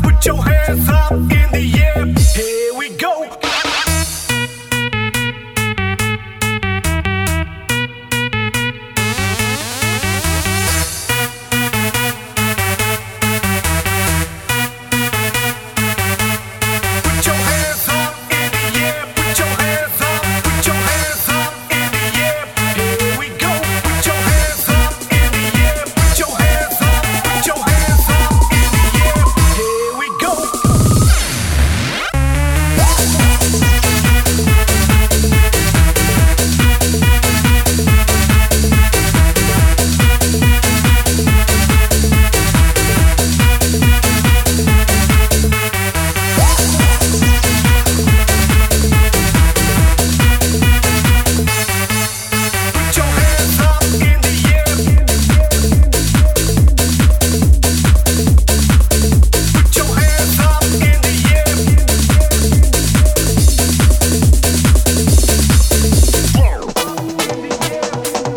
Put your hands up in the air.